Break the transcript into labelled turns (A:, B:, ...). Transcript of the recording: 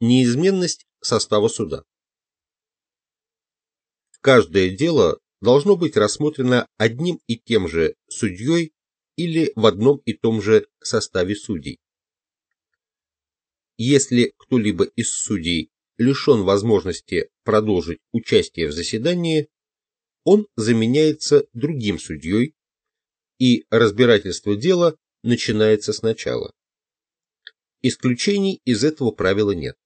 A: Неизменность состава суда. Каждое дело должно быть рассмотрено одним и тем же судьей или в одном и том же составе судей. Если кто-либо из судей лишен возможности продолжить участие в заседании, он заменяется другим судьей, и разбирательство дела начинается сначала. Исключений из этого правила нет.